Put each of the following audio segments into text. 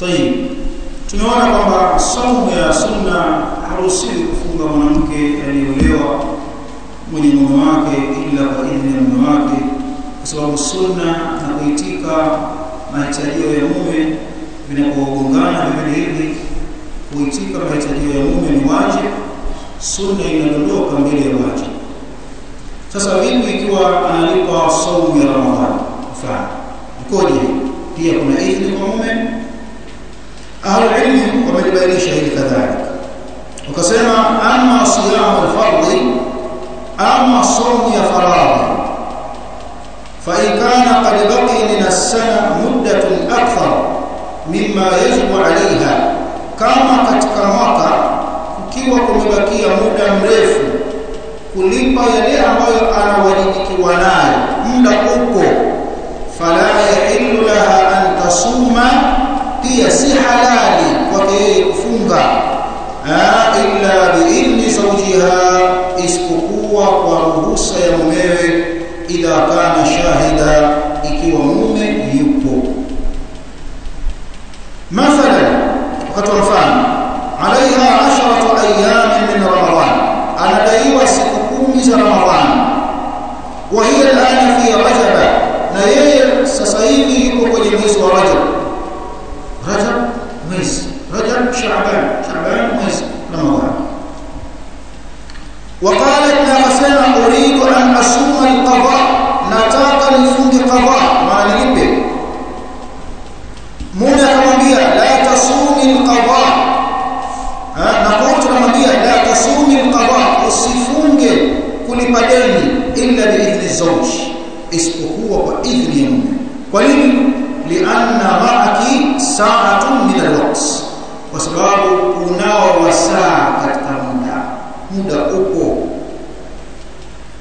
Tayib. Tumeona kwamba saumu ya sunna haruhusiwi kufunga mwanamke aliyeolewa mwenye mume wake ila kwa idhini ya mume wake, kwa sababu sunna na kuitika mahitajio ya mume vinapogongana viwili hivi, kuitika mahitajio ya mume ni wajibu, sunna inadondoka mbele ya wajibu. Sasa vipi ikiwa analipa saumu ya Ramadhani? Mfano ikoje? Pia kuna idhini kwa mume ahlulilmi wamelibainisha hili kadhalika. Wakasema ama siyamu lfardhi ama somu ya faradhi فإن كان قد بقي min assana muddatun akthar mima yajibu alaiha kama katika mwaka kukiwa kumebakia muda mrefu kulipa yale ambayo anawajibikiwa nayo muda uko fala yahillu laha an tasuma pia si halali kwake yeye kufunga illa biidhni zawjiha, isipokuwa kwa ruhusa ya mumewe, idha kana shahida, ikiwa mume alqadha na kwa tunamwambia la tasumi alqadha usifunge kulipa deni illa biidhni zawj isipokuwa kwa idhni ya mume. Kwa nini? Lianna ma'aki sa'atun min alwaqt kwa sababu unao wasaa katika muda. Muda upo.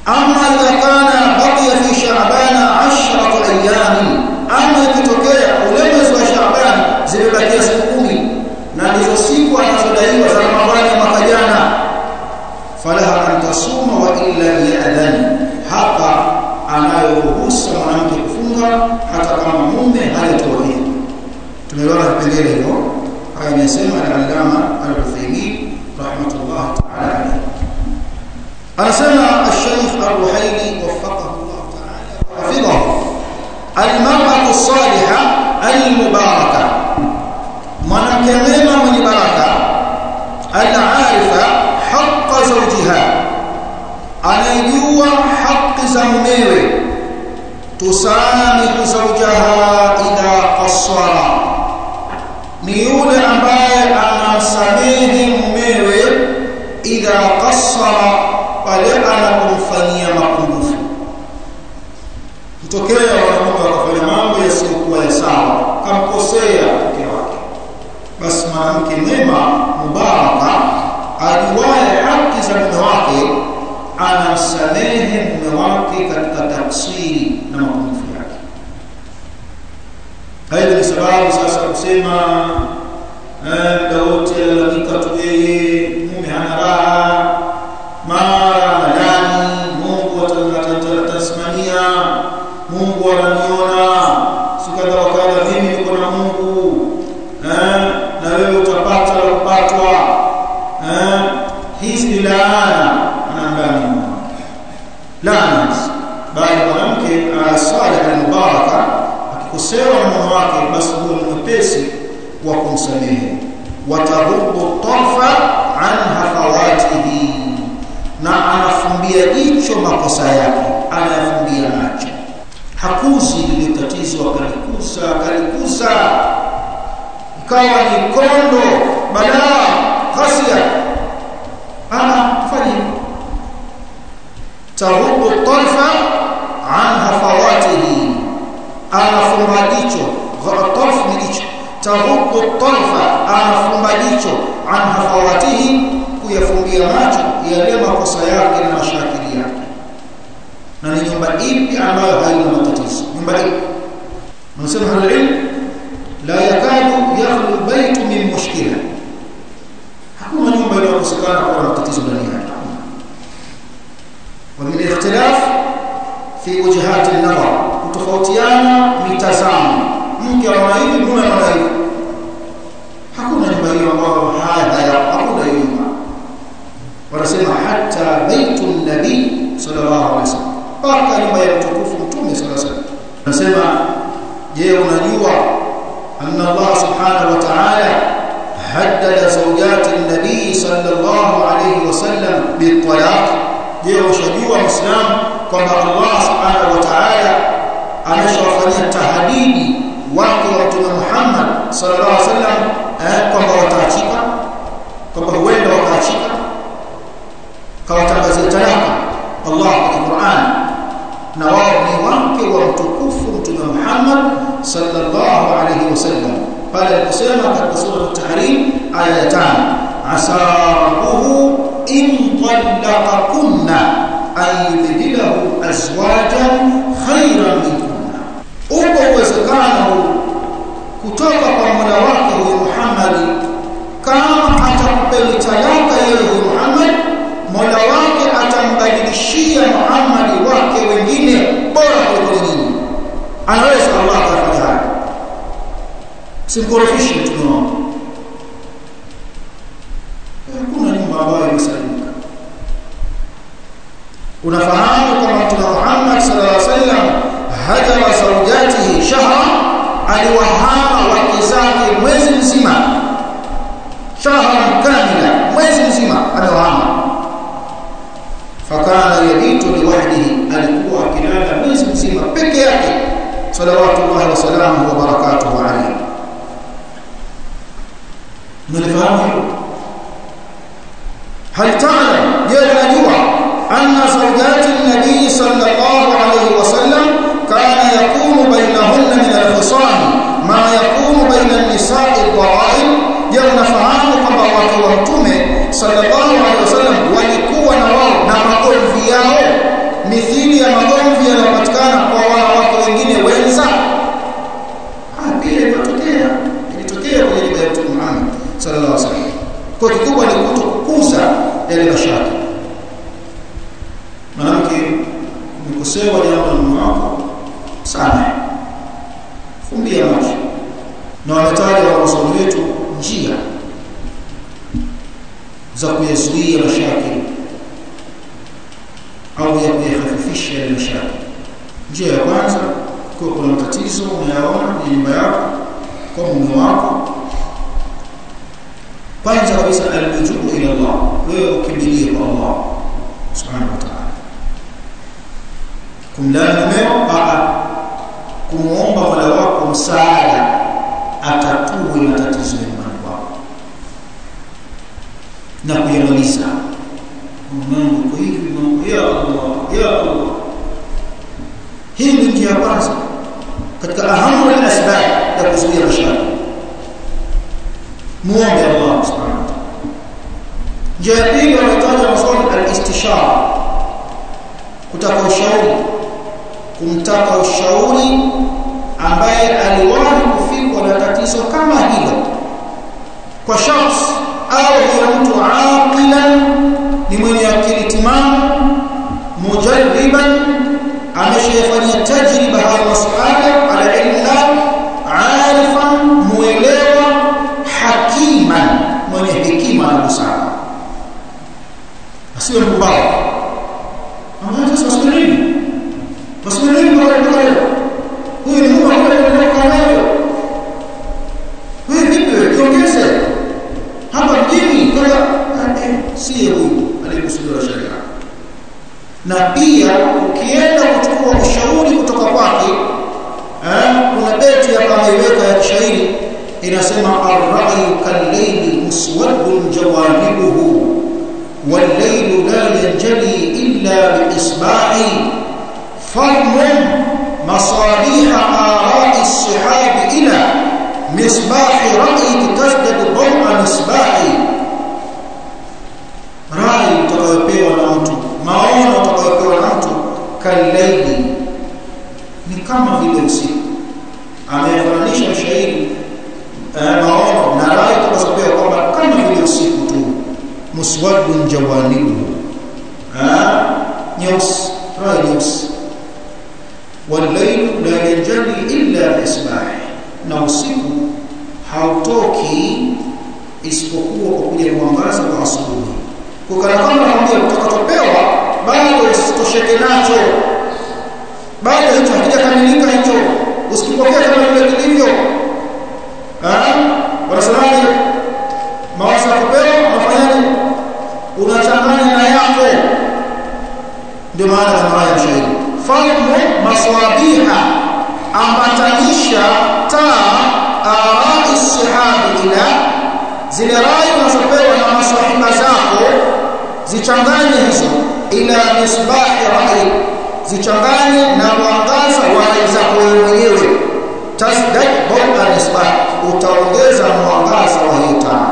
Ama idha kana baqiya fi sha'bana 10 ayyam ama ikitokea ule mwezi wa sha'ban zimebakia siku kumi na ndizo siku anazodaiwa za ramadhani ya mwaka jana falaha an tasuma wa illa ya'dhan hapa anayoruhusa mwanamke kufunga hata kama mume hajatoa idhini. Tumeona vipengele hivyo. Haya amesema al-Allama al-Uthaymeen rahmatullah ta'ala alayhi. Anasema al-Sheikh Al-Ruhaili waffaqahu Allah ta'ala wa hafidhahu al-mar'atu as-salihah al-mubarakah mwanamke mwema mwenye baraka al-arifa haqqa zawjiha anayejua haki za mumewe. Tusamihu zawjaha idha qassara ni yule ambaye anamsamehe mumewe idha qassara pale anapomfanyia mapungufu. Kutokea wanamume wakafanya mambo yasiyokuwa ya sawa kamkosea mke wake. Basi mwanamke mwema mubaraka ajuaye haki za mume wake anamsamehe mume wake katika taksiri na mapungufu yake. Hayo ni sababu sasa kusema muda wote alalamika tu yeye, mume hana raha, mara analani, Mungu atasimamia, Mungu ananiona, sikadha wakadha, mimi niko na Mungu na wewe utapata la kupatwa. Hizi ni laana anaambia laana bali mwanamke salih al-mubaraka akikosewa na mume wake basi huwa ni mwepesi wa kumsamehe wataruddu tarfa an hafawatihi na anafumbia jicho makosa yake anayafumbia macho. Hakuzi lile tatizo akalikuza akalikuza ikawa ni kondo balaa ghasia. Ana fanya taruddu tarfa an hafawatihi anafumba jicho تغض الطرف أعرفهم بديتو عن هفواته كيفوبيا ماتو يلما قصياك إلى مشاكل ياك نعني يوم بقيل بأعمال هاي المتطيس يوم بقيل من سمع العلم لا يكاد يخلو البيت من مشكلة. حكوما يوم بقيل وقصيكان أقول المتطيس بلنيها ومن الاختلاف في وجهات النظر وتفوتيان من تسامن mke wa maili mume wa maili hakuna nyumba ambayo haya hakuna hiyo nyumba wanasema hata baitu nabii sallallahu alaihi wasallam mpaka nyumba ya mtukufu mtume sallallahu alaihi wasallam anasema je unajua anna Allah subhanahu wa ta'ala haddada zawjati an-nabii sallallahu alaihi wasallam bitalaq je ushajua muislamu kwamba Allah subhanahu wa ta'ala ameshawafanyia tahadidi wake wa mtume Muhammad sallallahu alaihi wasallam eh, kwamba wataachika kwamba huenda wakaachika kawatangazia talaka Allah kwenye Qur'an na wao ni wake wa mtukufu mtume Muhammad sallallahu alaihi wasallam pale aliposema katika sura at-tahrim aya ya 5 asabuhu in talaqakunna an yubdilahu azwajan khayran minkunna upo uwezekano kutoka kwa Mola wake huyo Muhammad. Kama atakupeni talaka yeye huyo Muhammad Mola wake atambadilishia Muhammad wake wengine bora kuliko nyinyi. Anaweza Allah kufanya hayo simkorofishi mtume wako hakuna nyumba ambayo imesalimika. Unafahamu kama mtume Muhammad sallallahu alaihi wasallam hajara zawjatihi shahra aliwahama wake zake mwezi mzima shahra kamila mwezi mzima amewahama fakana yabitu liwahdihi alikuwa akilala mwezi mzima peke yake salawatullahi wasalamu wa barakatuhu alayhi mnafahamu hilo hal ta'lam je unajua anna zawjati an-nabi sallallahu alayhi na wametaja wa wasomi wetu njia za kuyazuia mashakili au ya kuyahafifisha yale mashakili njia ya kwanza kwa kuna matatizo unayaona kwenye nyumba yako kwa mume wako kwanza kabisa alrujuku ila Allah wewe ukimbilie kwa Allah subhanahu wataala kumlani mumeo kumwomba Mola wako msaada atatue matatizo ya nyumbani kwako na kuyamaliza mambo kwa hivi mambo ya Allah ya Allah. Hii ni njia kwanza katika ahamu ya asbab ya kuzuia mashaka. Muombe Allah subhanahu wa ta'ala. Njia ya pili wanataja maswali al-istishara kutaka ushauri. Kumtaka ushauri ambaye aliwahi kufikwa na tatizo kama hilo. Kwa shakhs au kwa mtu aqilan ni mwenye akili timamu mujarriban ameshafanya tajriba hayo masuala ala ilm arifan muelewa hakiman mwenye hekima na busara asiwe mpumbavu ambaye sasa wasikilini wasikilini kwa kwa leo huyu ni Mungu ambaye anataka nayo wewe vipi wewe jiongeze hapa mjini kwa si huyu aliyekusudiwa sharia na pia ukienda kuchukua ushauri kutoka kwake eh kuna beti hapa ameiweka ya kishairi inasema ar-ra'yu kal-layli muswadun jawanibuhu wal-laylu la yanjali illa bi-isba'i farmun masalih ara'i as-sihab ila misbah ra'yik tazdad daw'a misbahi rai utakayopewa na mtu maono utakayopewa na mtu kal-layli ni kama vile usiku amefananisha mshairi maono na rai tukazopewa kwamba kama vile usiku tu muswadun jawanibu ndio maana ya haya mshairi maswabiha ambatanisha taa arai sihabi ila zile rai unazopewa na maswahiba zako zichanganye hizo. Ila misbahi rai zichanganye na mwangaza wa rai zako wewe mwenyewe. Tasdaq bawda misbah utaongeza mwangaza wa hii taa.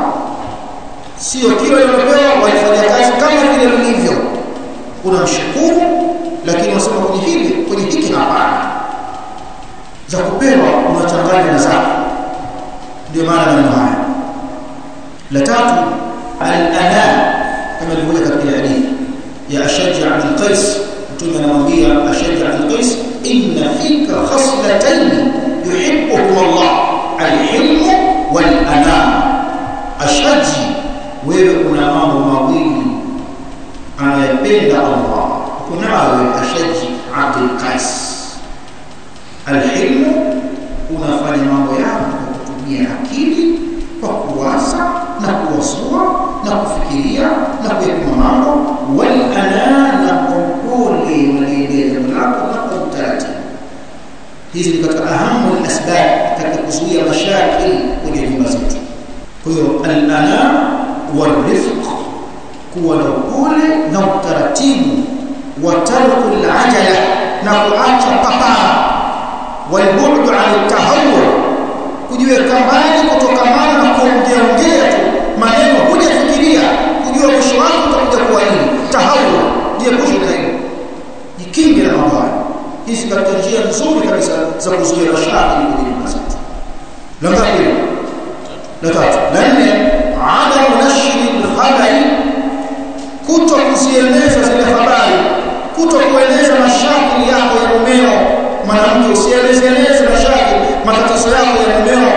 Sio kila lilopewa waifanya kazi kama vile lilivyo unamshukuru lakini unasema kwenye hili kwenye hiki hapana za kupewa unachanganya na zako ndio maana maneno haya la tatu al-ana kama ilivyokuja katika hadithi ya Ashaj Abd al-Qais mtume anamwambia Ashaj Abd al-Qais inna fika khaslatayn yuhibbuhum Allah al-hilm wal-ana Ashaji akili kwa kuwaza na kuwasua na kufikiria na kuyapima mambo wal ana na upole waliendea jambo lako na kwa utaratibu hizi ni katika ahamu asbab katika kuzuia mashakil kwenye nyumba zetu kwa hiyo al ana warifq kuwa na upole na utaratibu wa tarku al ajala na kuacha papara walbu'd an tahawwur kujiweka mbali kutokamana na kuongea ongea tu maneno hujafikiria kujua mwisho wako utakuja kuwa nini. Tahawwur jiepushe na hilo jikinge na mambo haya hizi katika njia nzuri kabisa za kuzuia mashaka kwenye nyumba zetu la tatu. La tatu. La nne ada nashri al-khabari kuto kuzieleza zile habari kuto kueleza mashaka yako ya mumeo mwanamke usielezeleze mashaki matatizo yako ya mumeo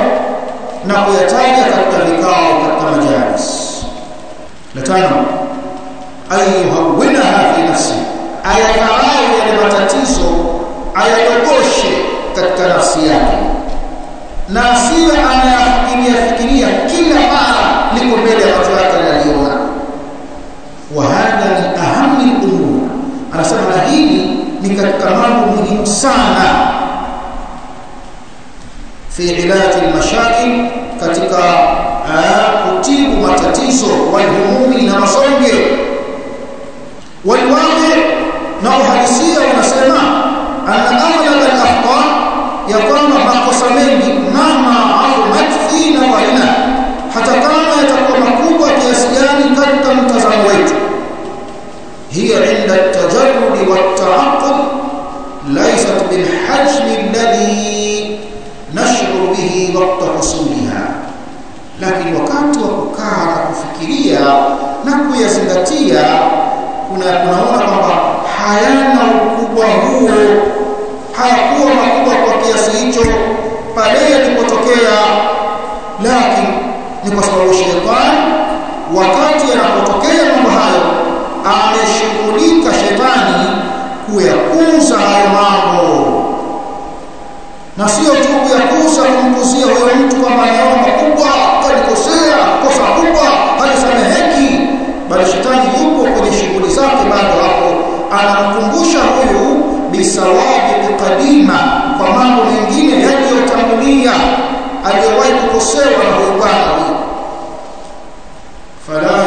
na kuyataja katika vikao katika majalis. La tano ayuhawinaha fi nafsi ayatarau yale matatizo ayadogoshe katika nafsi yake. Na asiwe anayafikiria fikiria kila mara liko mbele ya macho yake analiona wa hadha min ahamu al-umur anasema na hili ni katika mambo muhimu sana fi ilati mashaki katika kutibu matatizo walhumumi na masonge. Walwaqi na uhalisia unasema anna aghlab al-akhta ya kwamba makosa mengi mama azumat fi nawaina hata kama yatakuwa makubwa kiasi gani katika mtazamo wetu hiya inda at-tajarrud wat-ta'aqqud laysat bil hajm alladhi nash'uru bihi waqta husuliha lakini wakati wa kukaa na kufikiria na kuyazingatia kuna kunaona kwamba hayana ukubwa huo hayakuwa makubwa kwa kiasi hicho pale yalipotokea lakini ni kwa sababu shetani wakati yanapotokea mambo hayo ameshughulika shetani kuyakuza hayo mambo. Na sio tu kuyakuza kumkuzia huyo mtu kwamba anaomba kubwa kalikosea kosa kubwa halisameheki bali shetani yupo kwenye shughuli zake bado hapo. Anamkumbusha huyu bisawabi kadima kwa mambo mengine yaliyotangulia aliyowahi kukosewa na huyu bwana huyu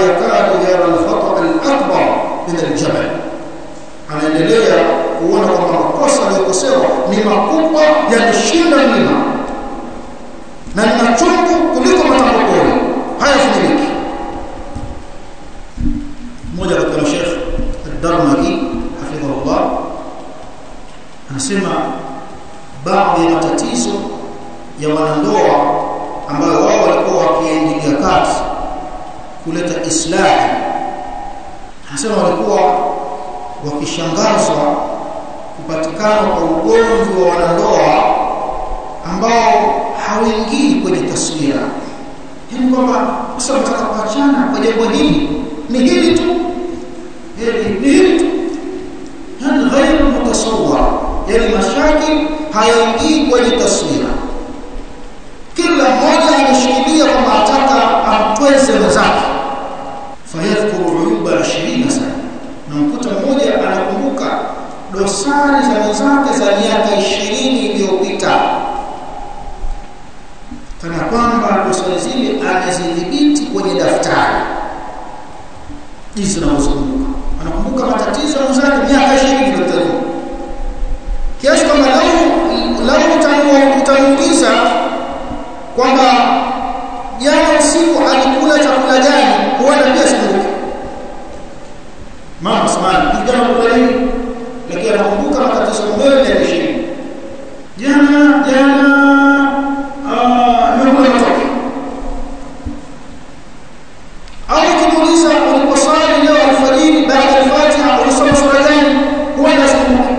fala yakadu yara alkhata alakbar min aljabal anaendelea kuona kwamba makosa aliyokosewa ni makubwa yakishinda mlima na ni wakishangazwa kupatikana kwa ugomvi wa wanandoa ambao hauingii kwenye taswira. Yaani kwamba sasa nataka kwa jambo hili. Ni hili tu hili ni hili tu yani ghairu mutasawwar yani yake hayaingii kwenye taswira kila mmoja ameshikilia kwamba ataka amtweze mwenzake fayadhkuru uyuba 20 sana na mkuta mmoja anakumbuka dosari za mwenzake za miaka 20 iliyopita kana kwamba dosari zile amezidhibiti kwenye daftari. Jinsi anavyozunguka anakumbuka matatizo ya mwenzake miaka 20 iliyopita. Kiasi kwamba lau lau utamuuliza kwamba jana usiku alikula chakula gani huenda pia sikumbuki mama samani kijana kwa nini lakini anakumbuka matatizo mbele ya ishirini jana jana nimekula matoke au ukimuuliza uliposali leo alfajiri baada ya Fatiha ulisoma sura gani huenda sikumbuki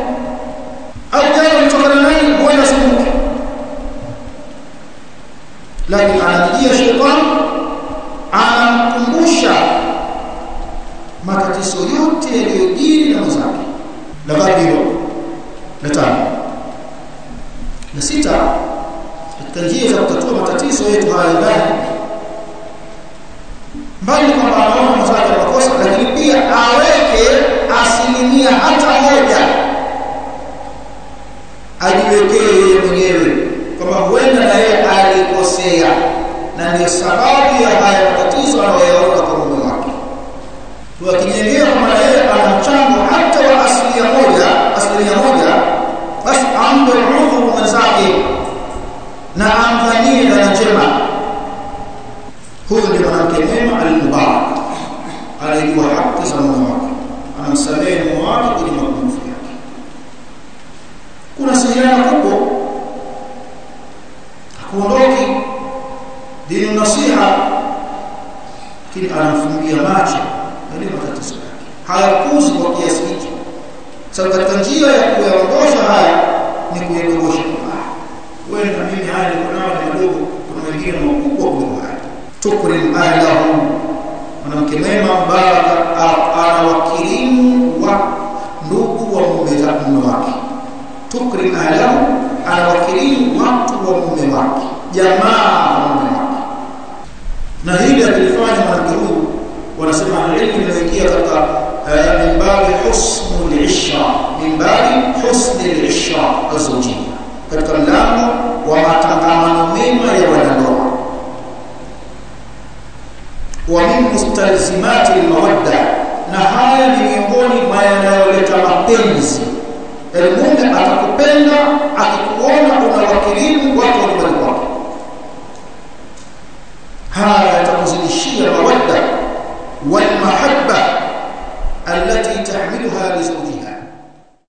au jana ulitokana nani huenda sikumbuki lakini anajia shetani anamkumbusha matatizo yote yaliyojiri na mwenzake la ngapi hilo la tano la sita katika njia za kutatua matatizo yetu haya ndani mbali kwamba anaona mwenzake makosa lakini pia aweke asilimia hata moja ajiwekee yeye mwenyewe kwamba huenda na yeye alikosea na ndio sababu ya haya matatizo anayoyaona kwa mume wake. Tuakijengea kwamba yeye ana mchango hata wa asilimia moja asilimia moja basi ampe udhuru mwenzake na amfanyie dhana njema huyu ndio mwanamke mwema alimubarak anayejua haki za mume wake. Anamsamehe mume wake kwenye mapungufu yake kuna sehemu kubwa hakuondoki dini nasiha. Lakini anamfungia macho yale matatizo yake. Hayakuzi kwa kiasi hicho. Sababu katika njia ya kuyaondosha haya ni kuyadogosha wewe na mimi haya niko nayo ni madogo. Kuna wengine makubwa kuliko haya tukrim ahlahu mwanamke mema mbaraka anawakirimu wa ndugu wa mume wake. Tukrim ahlahu anawakirimu watu wa mume wake. Jamaa wa mume wake na hili akilifanya mwanamke huyu inayoingia katika min babi husnul ishra min babi husnul ishra azujia katika mlango wa matangamano mema ya wanandoa. Wa min mustalzimati almawadda na haya ni miongoni mwa yanayoleta mapenzi. Mume atakupenda akikuona unawakilimu watu wa nyumbani kwake. Haya yatakuzidishia mawadda walmahabba التي تحملها لزوجها.